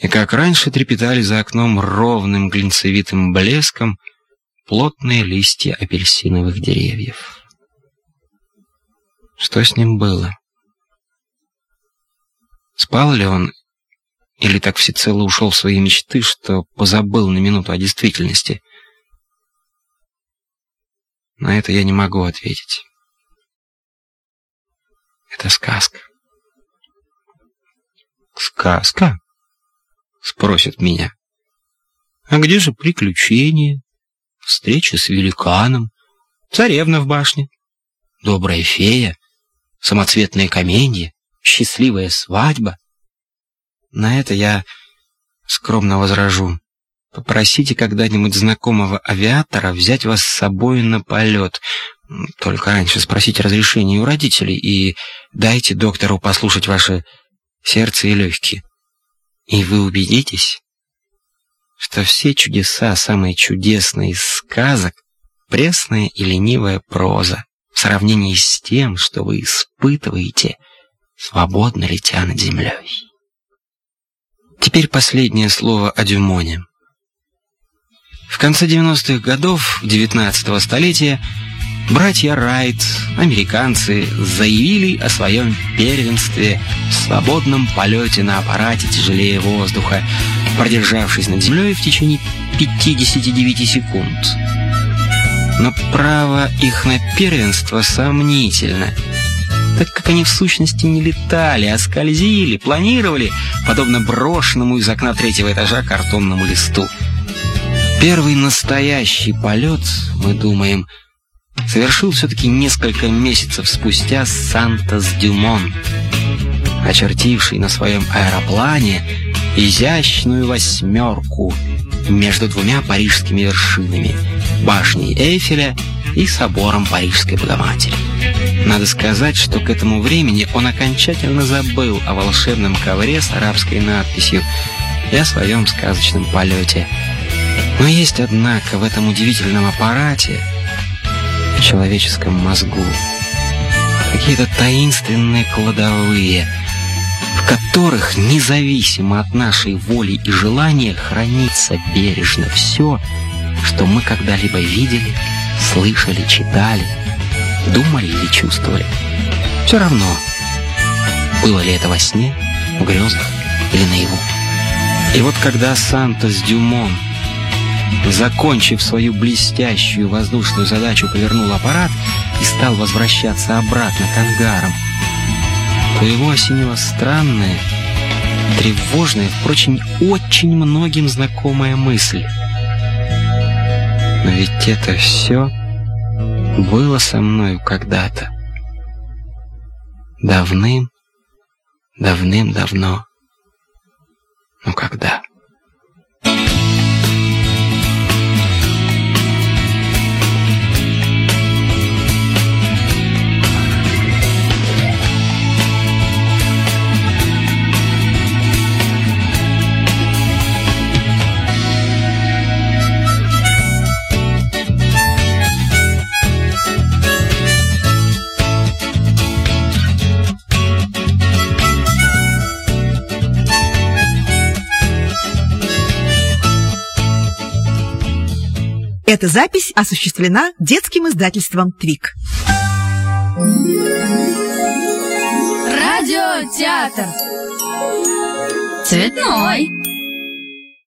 и как раньше трепетали за окном ровным глинцевитым блеском плотные листья апельсиновых деревьев. Что с ним было? Спал ли он или так всецело ушел в свои мечты, что позабыл на минуту о действительности? На это я не могу ответить. Это сказка. Сказка? Спросят меня. А где же приключения? Встреча с великаном? Царевна в башне? Добрая фея? Самоцветное каменье? Счастливая свадьба? На это я скромно возражу. Попросите когда-нибудь знакомого авиатора взять вас с собой на полет. Только раньше спросите разрешения у родителей и дайте доктору послушать ваше сердце и легкие. И вы убедитесь, что все чудеса, самые чудесные из сказок, пресная и ленивая проза в сравнении с тем, что вы испытываете, свободно летя над землей. Теперь последнее слово о Дюмоне. В конце 90-х годов 19-го столетия братья Райт, американцы, заявили о своем первенстве в свободном полете на аппарате тяжелее воздуха, продержавшись над землей в течение 59 секунд. Но право их на первенство сомнительно – так как они в сущности не летали, а скользили, планировали, подобно брошенному из окна третьего этажа картонному листу. Первый настоящий полет, мы думаем, совершил все-таки несколько месяцев спустя Сантос-Дюмон, очертивший на своем аэроплане изящную восьмерку между двумя парижскими вершинами — башней Эйфеля и собором Парижской Богоматери. Надо сказать, что к этому времени он окончательно забыл о волшебном ковре с арабской надписью и о своем сказочном полете. Но есть, однако, в этом удивительном аппарате, в человеческом мозгу, какие-то таинственные кладовые, в которых, независимо от нашей воли и желания, хранится бережно все, что мы когда-либо видели, слышали, читали, думали или чувствовали. Все равно, было ли это во сне, в грезах или наяву. И вот когда Сантос Дюмон, закончив свою блестящую воздушную задачу, повернул аппарат и стал возвращаться обратно к ангарам, то его осенила странная, тревожная, впрочем, очень многим знакомая мысль. Но ведь это все было со мною когда-то. Давным, давным-давно. Но когда? Эта запись осуществлена детским издательством «Твик». Радиотеатр. Цветной.